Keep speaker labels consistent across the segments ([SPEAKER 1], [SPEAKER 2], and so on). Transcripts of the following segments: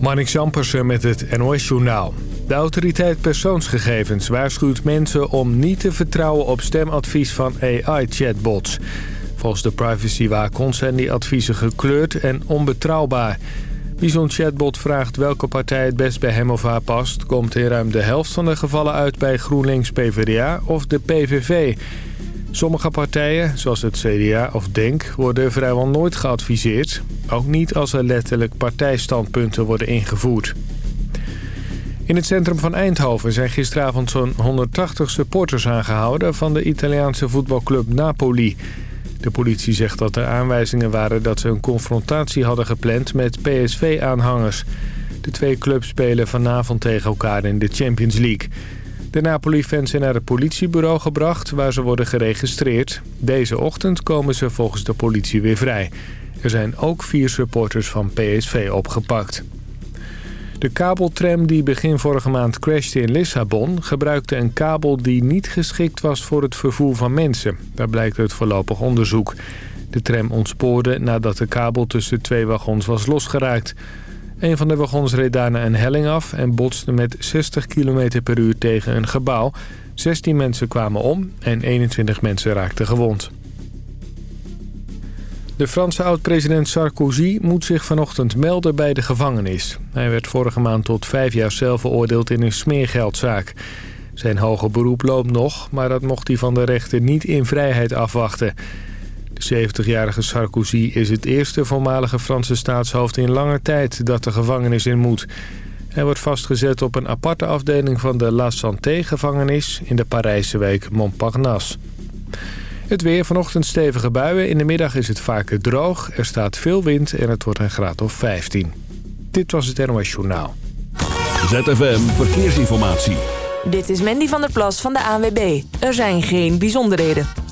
[SPEAKER 1] Marnik Zampersen met het NOS-journaal. De autoriteit persoonsgegevens waarschuwt mensen om niet te vertrouwen op stemadvies van AI-chatbots. Volgens de privacywaakhond zijn die adviezen gekleurd en onbetrouwbaar. Wie zo'n chatbot vraagt welke partij het best bij hem of haar past... komt in ruim de helft van de gevallen uit bij GroenLinks PvdA of de PVV... Sommige partijen, zoals het CDA of DENK, worden vrijwel nooit geadviseerd. Ook niet als er letterlijk partijstandpunten worden ingevoerd. In het centrum van Eindhoven zijn gisteravond zo'n 180 supporters aangehouden... van de Italiaanse voetbalclub Napoli. De politie zegt dat er aanwijzingen waren dat ze een confrontatie hadden gepland met PSV-aanhangers. De twee clubs spelen vanavond tegen elkaar in de Champions League... De Napoli-fans zijn naar het politiebureau gebracht waar ze worden geregistreerd. Deze ochtend komen ze volgens de politie weer vrij. Er zijn ook vier supporters van PSV opgepakt. De kabeltram die begin vorige maand crashte in Lissabon... gebruikte een kabel die niet geschikt was voor het vervoer van mensen. Daar blijkt uit voorlopig onderzoek. De tram ontspoorde nadat de kabel tussen twee wagons was losgeraakt... Een van de wagons reed daarna een helling af en botste met 60 km per uur tegen een gebouw. 16 mensen kwamen om en 21 mensen raakten gewond. De Franse oud-president Sarkozy moet zich vanochtend melden bij de gevangenis. Hij werd vorige maand tot vijf jaar cel veroordeeld in een smeergeldzaak. Zijn hoge beroep loopt nog, maar dat mocht hij van de rechter niet in vrijheid afwachten. De 70-jarige Sarkozy is het eerste voormalige Franse staatshoofd in lange tijd dat de gevangenis in moet. Hij wordt vastgezet op een aparte afdeling van de La Santé-gevangenis in de Parijse wijk Montparnasse. Het weer vanochtend stevige buien. In de middag is het vaker droog. Er staat veel wind en het wordt een graad of 15. Dit was het NOS Journaal.
[SPEAKER 2] ZFM Verkeersinformatie.
[SPEAKER 3] Dit is Mandy van der Plas van de ANWB. Er zijn geen bijzonderheden.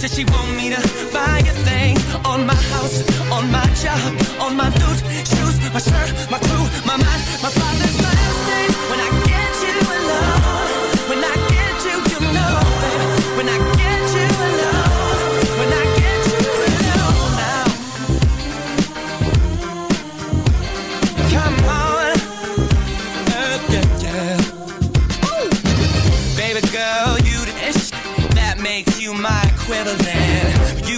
[SPEAKER 4] Does she want me to buy a thing on my house, on my job, on my boots, shoes, my shirt, my crew, my mind, my father's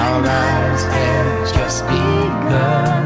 [SPEAKER 5] Our lives have just begun.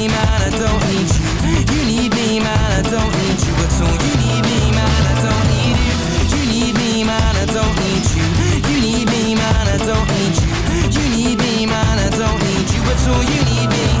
[SPEAKER 6] so you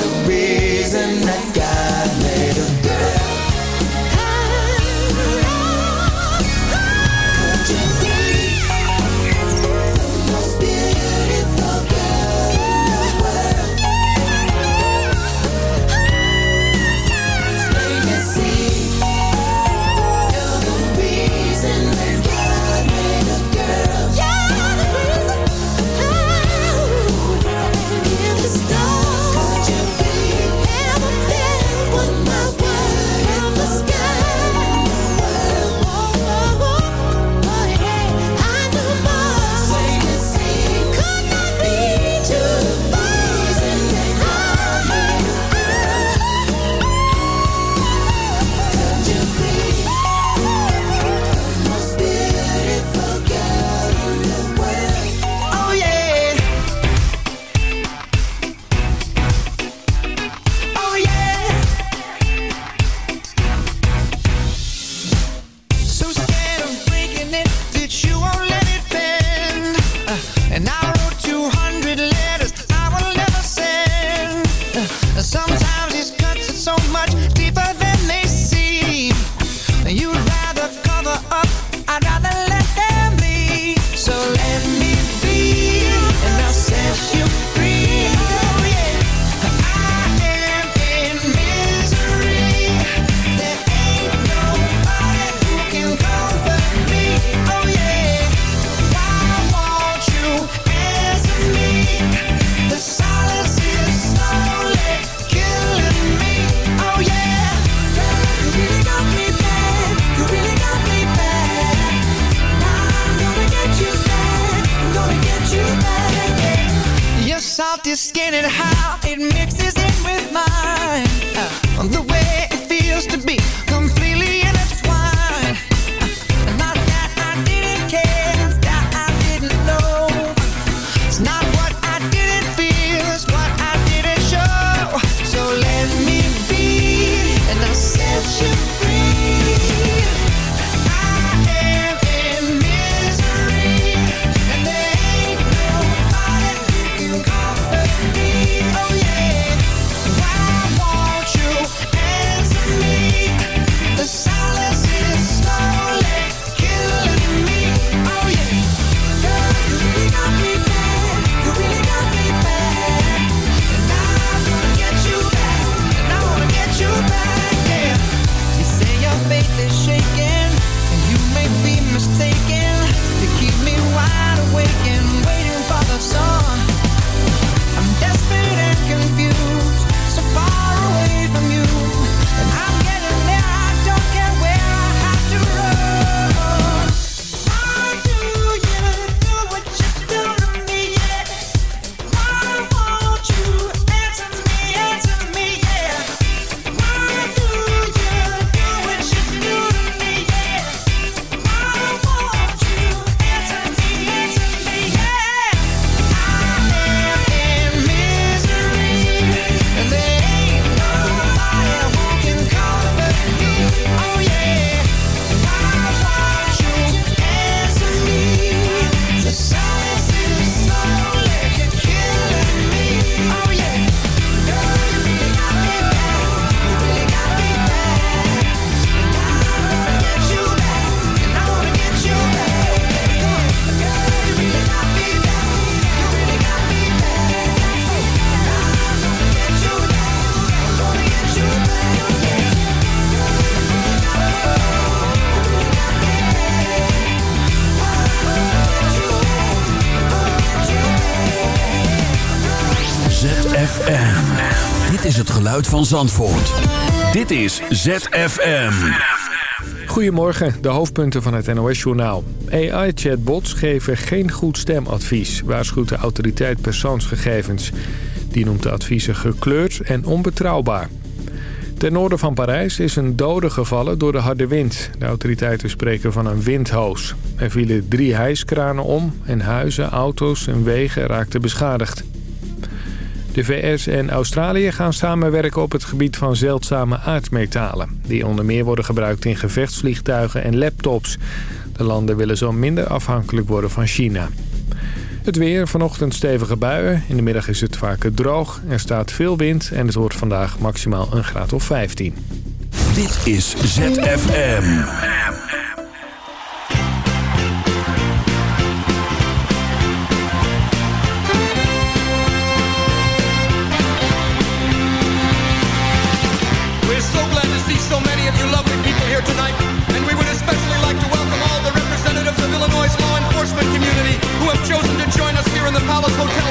[SPEAKER 2] van Zandvoort. Dit is ZFM.
[SPEAKER 1] Goedemorgen, de hoofdpunten van het NOS-journaal. AI-chatbots geven geen goed stemadvies, waarschuwt de autoriteit persoonsgegevens. Die noemt de adviezen gekleurd en onbetrouwbaar. Ten noorden van Parijs is een dode gevallen door de harde wind. De autoriteiten spreken van een windhoos. Er vielen drie hijskranen om en huizen, auto's en wegen raakten beschadigd. De VS en Australië gaan samenwerken op het gebied van zeldzame aardmetalen... die onder meer worden gebruikt in gevechtsvliegtuigen en laptops. De landen willen zo minder afhankelijk worden van China. Het weer, vanochtend stevige buien. In de middag is het vaak droog, er staat veel wind... en het wordt vandaag maximaal een graad of 15.
[SPEAKER 2] Dit is ZFM.
[SPEAKER 7] I was hotel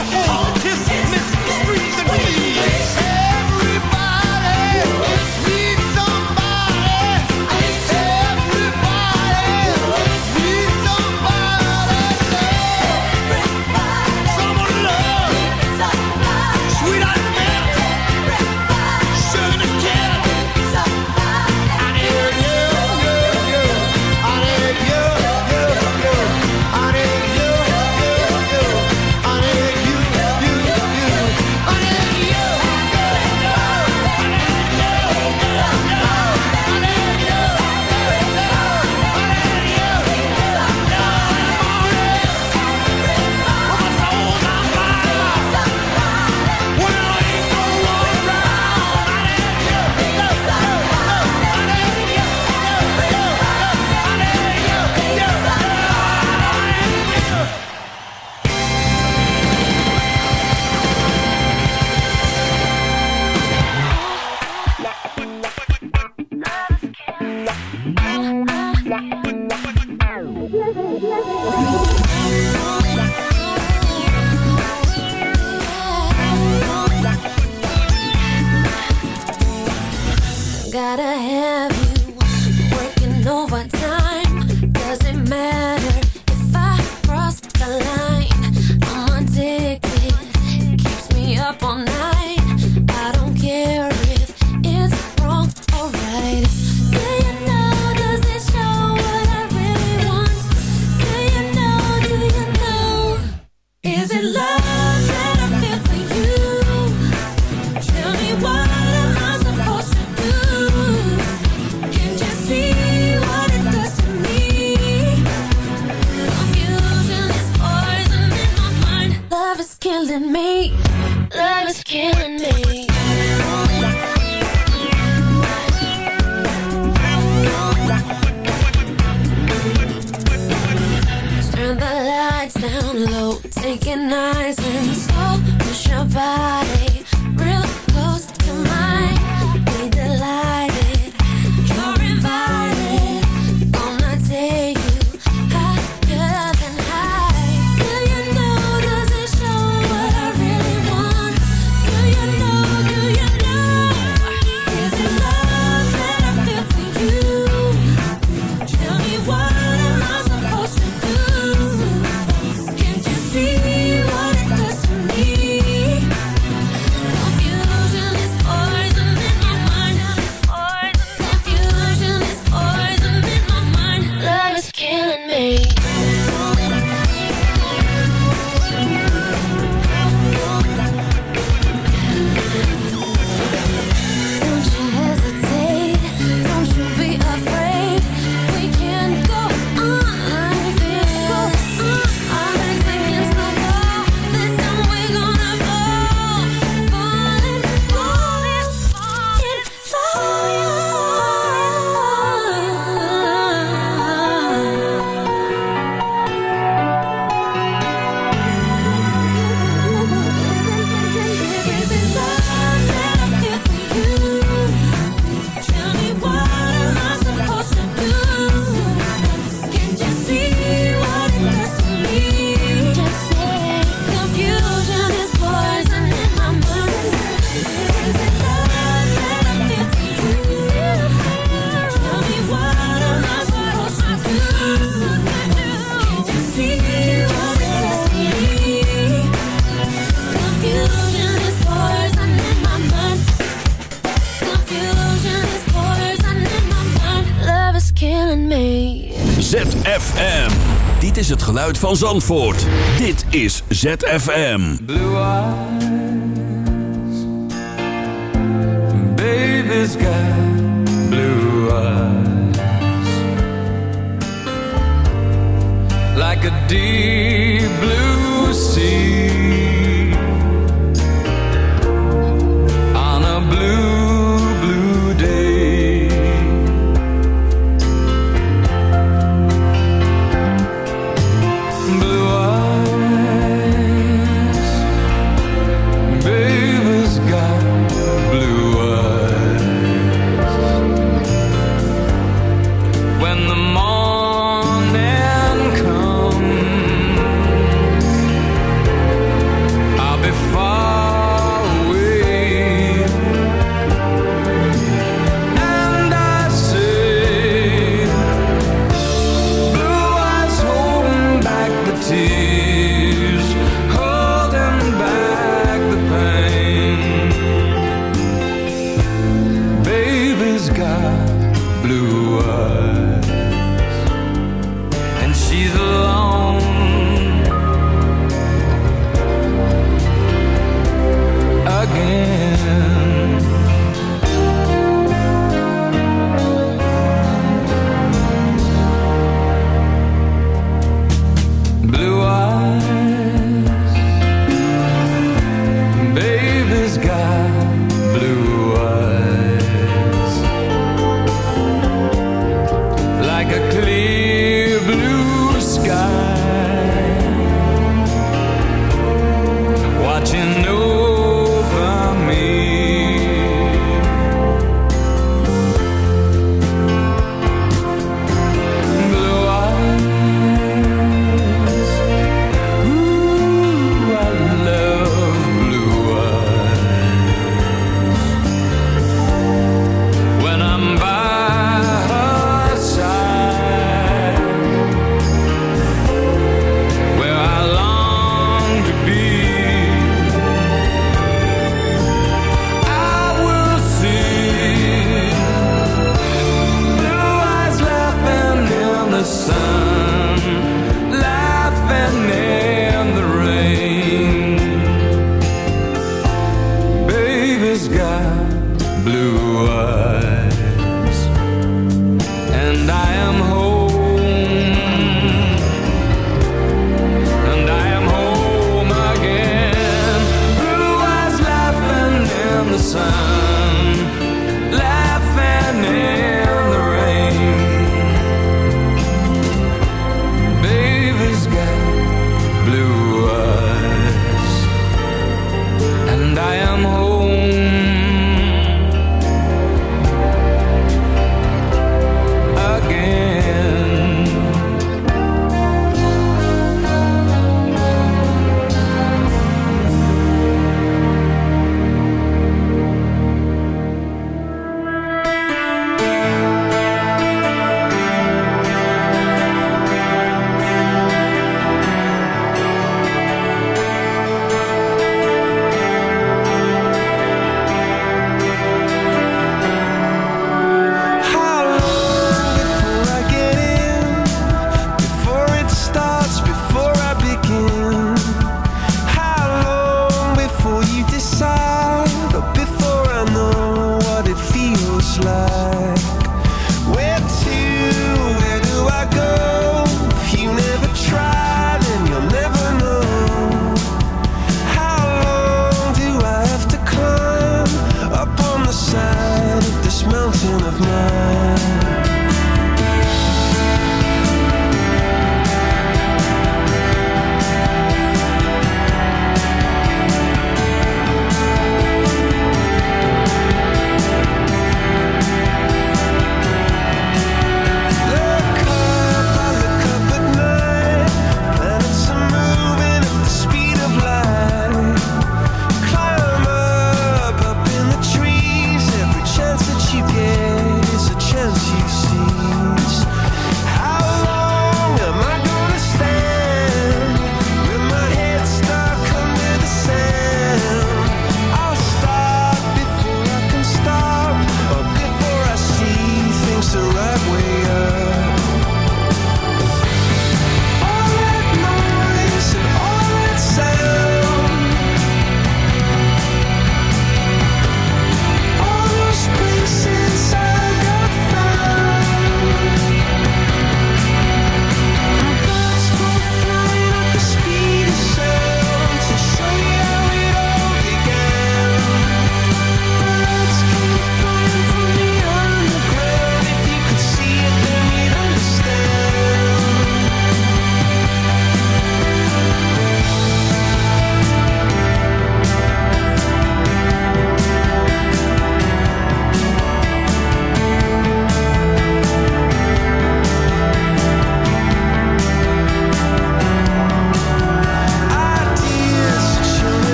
[SPEAKER 2] geluid van Zandvoort. Dit is ZFM.
[SPEAKER 8] Blue eyes. Baby's got blue eyes. Like a deep blue sea.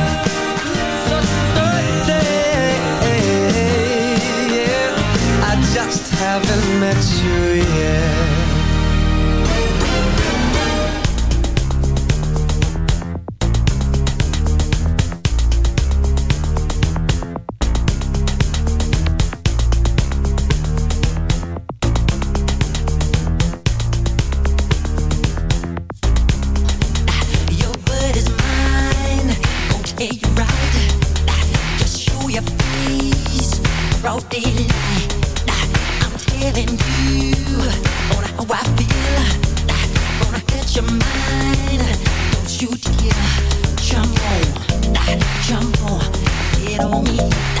[SPEAKER 5] haven't met you yet
[SPEAKER 9] I'm you. How I feel. Gonna your mind, don't you dare. Jump on, jump on, get on me,